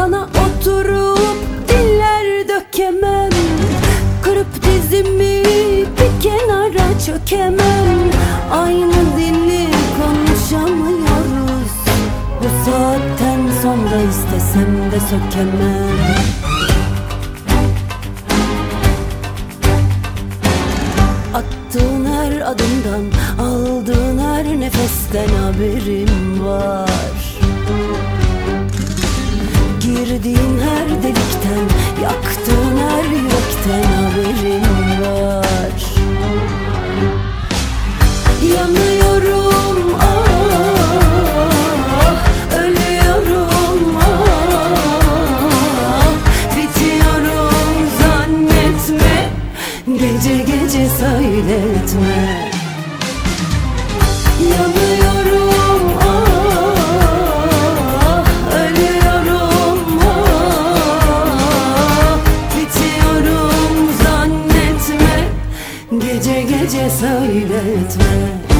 Sana oturup diller dökemem. Kırıp dizimi bir kenara çökemem. Aynı dili konuşamıyoruz. Bu saatten sonra istesem de sökemem. Attığın her adımdan, aldığın her nefesten haberim var. Girdiğin her delikten Yaktığın her yürekten haberim var. Yanıyorum ah Ölüyorum ah. Bitiyorum zannetme Gece gece söyletme Gece gece söyletme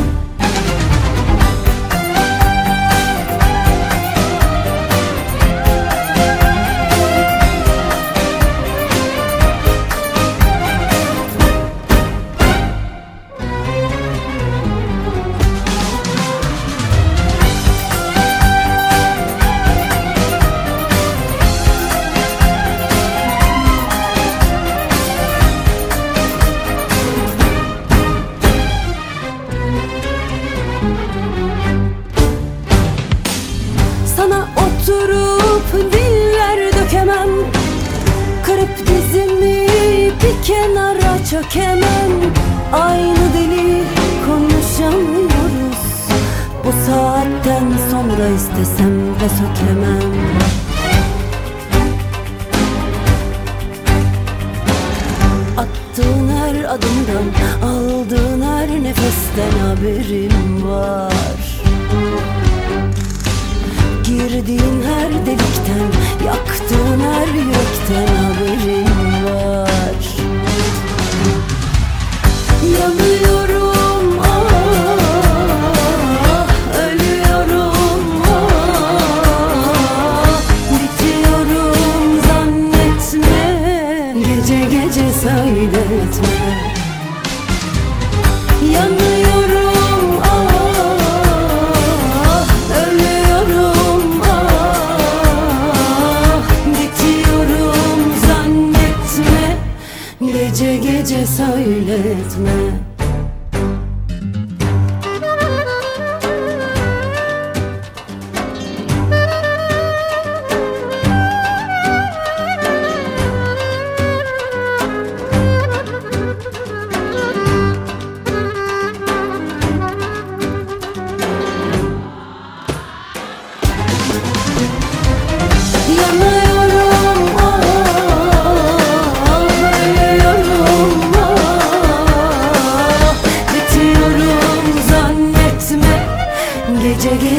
çökemem. Aynı deli konuşamıyoruz. Bu saatten sonra istesem de sökemem. Attığın her adımdan Aldığın her nefesten haberim var. Girdiğin her delikten Yaktığın her yürekten haberim Gece gece söyletme Yanıyorum ah Ölüyorum ah. Bitiyorum zannetme. Gece gece söyletme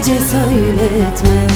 gece söyletme